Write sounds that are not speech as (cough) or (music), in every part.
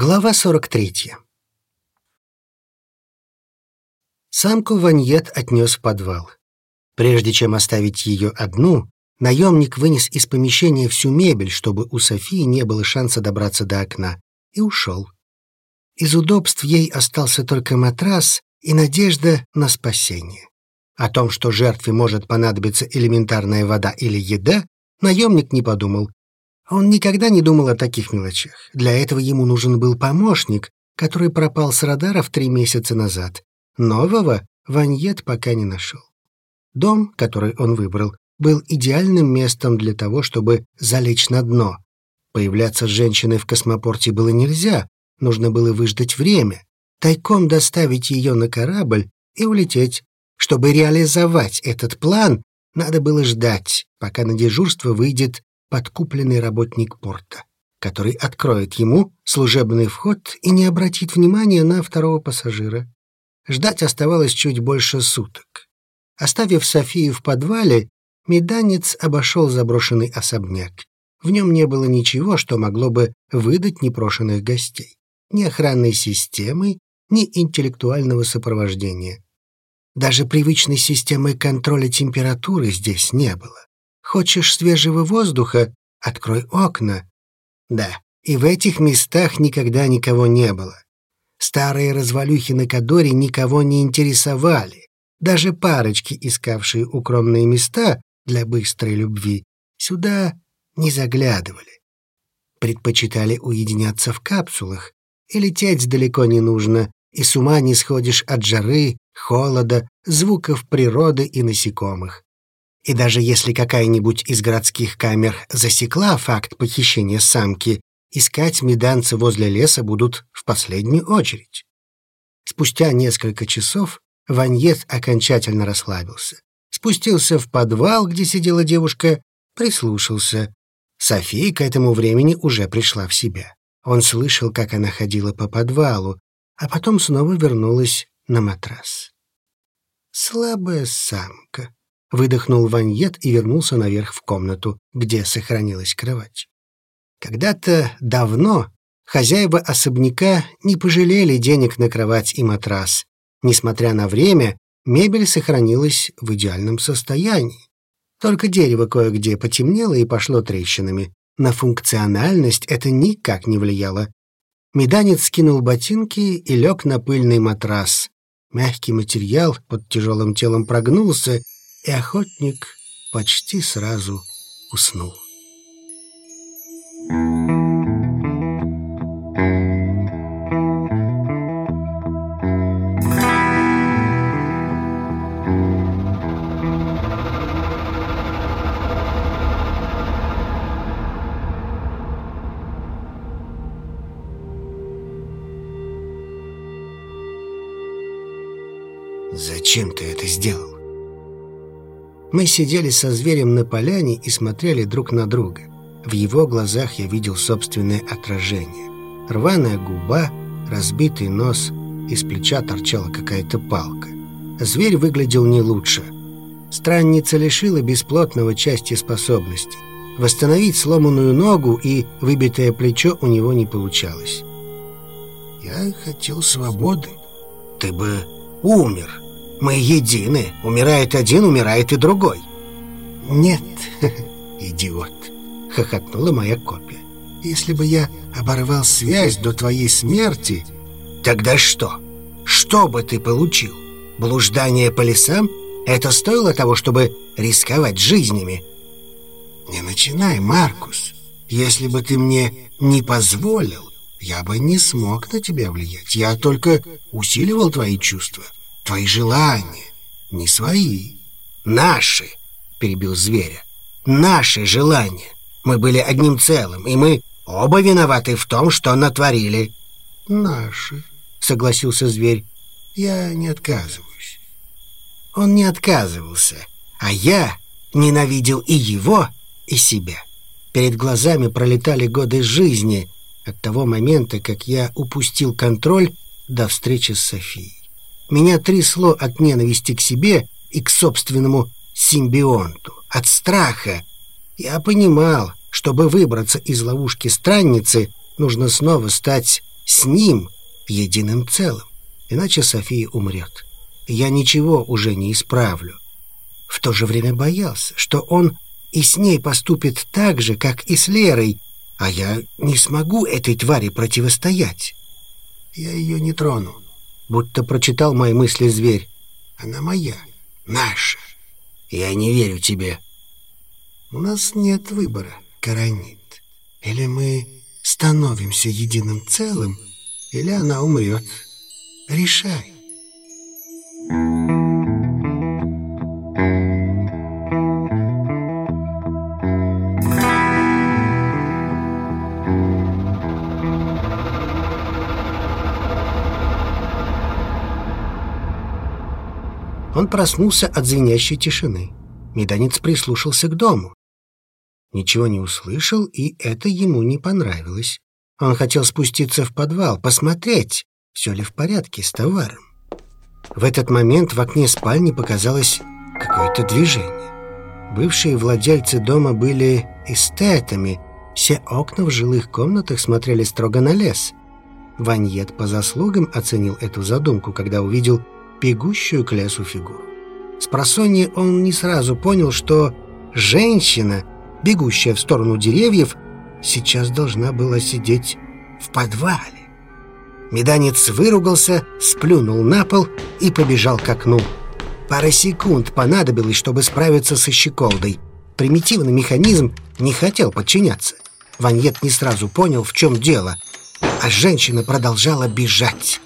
Глава 43 Самку Ваньет отнес в подвал. Прежде чем оставить ее одну, наемник вынес из помещения всю мебель, чтобы у Софии не было шанса добраться до окна, и ушел. Из удобств ей остался только матрас и надежда на спасение. О том, что жертве может понадобиться элементарная вода или еда, наемник не подумал, он никогда не думал о таких мелочах. Для этого ему нужен был помощник, который пропал с радаров три месяца назад. Нового Ваньет пока не нашел. Дом, который он выбрал, был идеальным местом для того, чтобы залечь на дно. Появляться с женщиной в космопорте было нельзя, нужно было выждать время, тайком доставить ее на корабль и улететь. Чтобы реализовать этот план, надо было ждать, пока на дежурство выйдет подкупленный работник порта, который откроет ему служебный вход и не обратит внимания на второго пассажира. Ждать оставалось чуть больше суток. Оставив Софию в подвале, меданец обошел заброшенный особняк. В нем не было ничего, что могло бы выдать непрошенных гостей. Ни охранной системы, ни интеллектуального сопровождения. Даже привычной системы контроля температуры здесь не было. Хочешь свежего воздуха? Открой окна. Да, и в этих местах никогда никого не было. Старые развалюхи на Кадоре никого не интересовали. Даже парочки, искавшие укромные места для быстрой любви, сюда не заглядывали. Предпочитали уединяться в капсулах, и лететь далеко не нужно, и с ума не сходишь от жары, холода, звуков природы и насекомых. И даже если какая-нибудь из городских камер засекла факт похищения самки, искать меданцы возле леса будут в последнюю очередь. Спустя несколько часов Ваньет окончательно расслабился. Спустился в подвал, где сидела девушка, прислушался. София к этому времени уже пришла в себя. Он слышал, как она ходила по подвалу, а потом снова вернулась на матрас. Слабая самка. Выдохнул Ваньет и вернулся наверх в комнату, где сохранилась кровать. Когда-то давно хозяева особняка не пожалели денег на кровать и матрас. Несмотря на время, мебель сохранилась в идеальном состоянии. Только дерево кое-где потемнело и пошло трещинами. На функциональность это никак не влияло. Меданец скинул ботинки и лег на пыльный матрас. Мягкий материал под тяжелым телом прогнулся и охотник почти сразу уснул. «Зачем ты это сделал?» Мы сидели со зверем на поляне и смотрели друг на друга. В его глазах я видел собственное отражение. Рваная губа, разбитый нос, из плеча торчала какая-то палка. Зверь выглядел не лучше. Странница лишила бесплотного части способностей. Восстановить сломанную ногу и выбитое плечо у него не получалось. «Я хотел свободы. Ты бы умер», мы едины. Умирает один, умирает и другой. Нет, (laughs) идиот, хохотнула моя копия. Если бы я оборвал связь до твоей смерти, тогда что? Что бы ты получил? Блуждание по лесам? Это стоило того, чтобы рисковать жизнями? Не начинай, Маркус. Если бы ты мне не позволил, я бы не смог на тебя влиять. Я только усиливал твои чувства. Твои желания, не свои. Наши, перебил зверя. Наши желания. Мы были одним целым, и мы оба виноваты в том, что натворили. Наши, согласился зверь. Я не отказываюсь. Он не отказывался, а я ненавидел и его, и себя. Перед глазами пролетали годы жизни от того момента, как я упустил контроль до встречи с Софией. Меня трясло от ненависти к себе и к собственному симбионту, от страха. Я понимал, чтобы выбраться из ловушки странницы, нужно снова стать с ним единым целым, иначе София умрет. Я ничего уже не исправлю. В то же время боялся, что он и с ней поступит так же, как и с Лерой, а я не смогу этой твари противостоять. Я ее не трону, будто прочитал мои мысли зверь. Она моя, наша. Я не верю тебе. У нас нет выбора, Каранит. Или мы становимся единым целым, или она умрет. Решай. Он проснулся от звенящей тишины. Меданец прислушался к дому. Ничего не услышал, и это ему не понравилось. Он хотел спуститься в подвал, посмотреть, все ли в порядке с товаром. В этот момент в окне спальни показалось какое-то движение. Бывшие владельцы дома были эстетами, все окна в жилых комнатах смотрели строго на лес. Ваньет по заслугам оценил эту задумку, когда увидел бегущую к лесу фигуру. С просонья он не сразу понял, что женщина, бегущая в сторону деревьев, сейчас должна была сидеть в подвале. Меданец выругался, сплюнул на пол и побежал к окну. Пара секунд понадобилось, чтобы справиться со щеколдой. Примитивный механизм не хотел подчиняться. Ваньет не сразу понял, в чем дело, а женщина продолжала бежать.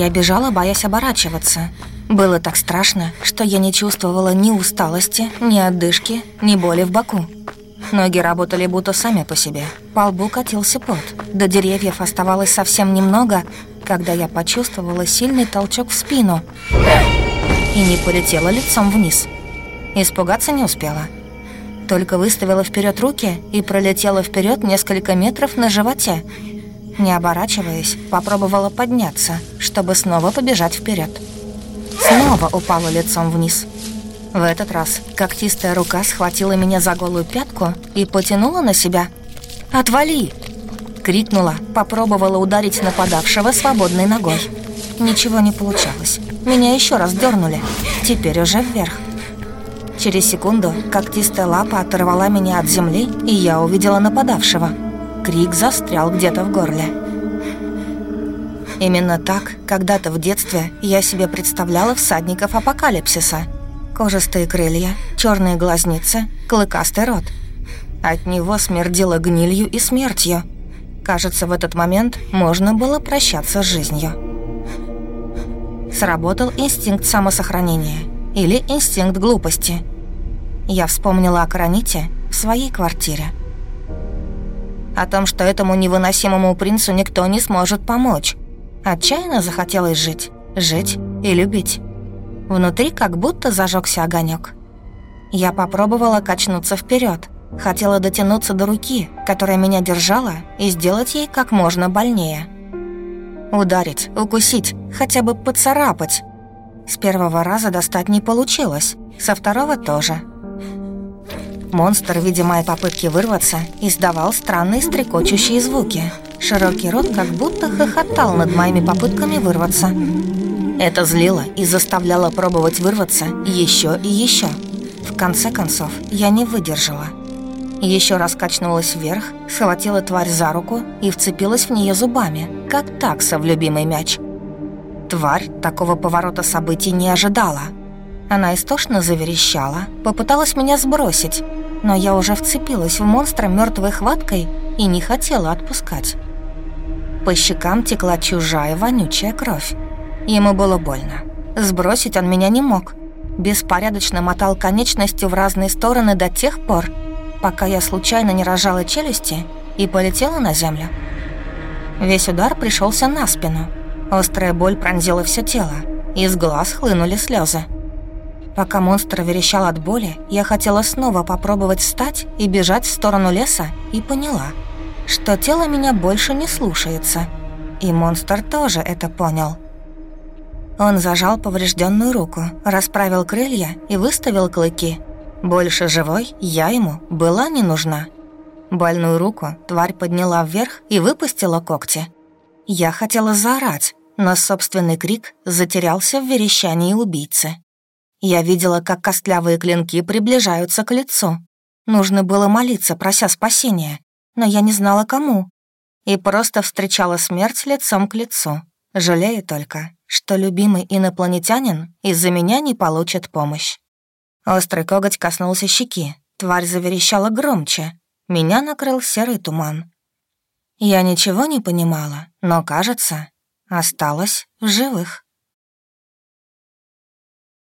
Я бежала, боясь оборачиваться. Было так страшно, что я не чувствовала ни усталости, ни отдышки, ни боли в боку. Ноги работали будто сами по себе. По лбу катился пот. До деревьев оставалось совсем немного, когда я почувствовала сильный толчок в спину и не полетела лицом вниз. Испугаться не успела. Только выставила вперед руки и пролетела вперед несколько метров на животе, не оборачиваясь, попробовала подняться, чтобы снова побежать вперед. Снова упала лицом вниз. В этот раз когтистая рука схватила меня за голую пятку и потянула на себя. «Отвали!» Крикнула, попробовала ударить нападавшего свободной ногой. Ничего не получалось. Меня еще раз дернули. Теперь уже вверх. Через секунду когтистая лапа оторвала меня от земли, и я увидела нападавшего – Крик застрял где-то в горле. Именно так, когда-то в детстве, я себе представляла всадников апокалипсиса. Кожистые крылья, черные глазницы, клыкастый рот. От него смердило гнилью и смертью. Кажется, в этот момент можно было прощаться с жизнью. Сработал инстинкт самосохранения или инстинкт глупости. Я вспомнила о Караните в своей квартире о том, что этому невыносимому принцу никто не сможет помочь. Отчаянно захотелось жить, жить и любить. Внутри как будто зажегся огонек. Я попробовала качнуться вперед, хотела дотянуться до руки, которая меня держала, и сделать ей как можно больнее. Ударить, укусить, хотя бы поцарапать. С первого раза достать не получилось, со второго тоже – Монстр, видя мои попытки вырваться, издавал странные стрекочущие звуки. Широкий рот как будто хохотал над моими попытками вырваться. Это злило и заставляло пробовать вырваться еще и еще. В конце концов, я не выдержала. Еще раз качнулась вверх, схватила тварь за руку и вцепилась в нее зубами, как такса в любимый мяч. Тварь такого поворота событий не ожидала. Она истошно заверещала, попыталась меня сбросить, но я уже вцепилась в монстра мертвой хваткой и не хотела отпускать. По щекам текла чужая вонючая кровь. Ему было больно. Сбросить он меня не мог. Беспорядочно мотал конечностью в разные стороны до тех пор, пока я случайно не рожала челюсти и полетела на землю. Весь удар пришелся на спину. Острая боль пронзила все тело. Из глаз хлынули слезы. Пока монстр верещал от боли, я хотела снова попробовать встать и бежать в сторону леса и поняла, что тело меня больше не слушается. И монстр тоже это понял. Он зажал поврежденную руку, расправил крылья и выставил клыки. Больше живой я ему была не нужна. Больную руку тварь подняла вверх и выпустила когти. Я хотела заорать, но собственный крик затерялся в верещании убийцы. Я видела, как костлявые клинки приближаются к лицу. Нужно было молиться, прося спасения, но я не знала, кому. И просто встречала смерть лицом к лицу. Жалею только, что любимый инопланетянин из-за меня не получит помощь. Острый коготь коснулся щеки. Тварь заверещала громче. Меня накрыл серый туман. Я ничего не понимала, но, кажется, осталась в живых.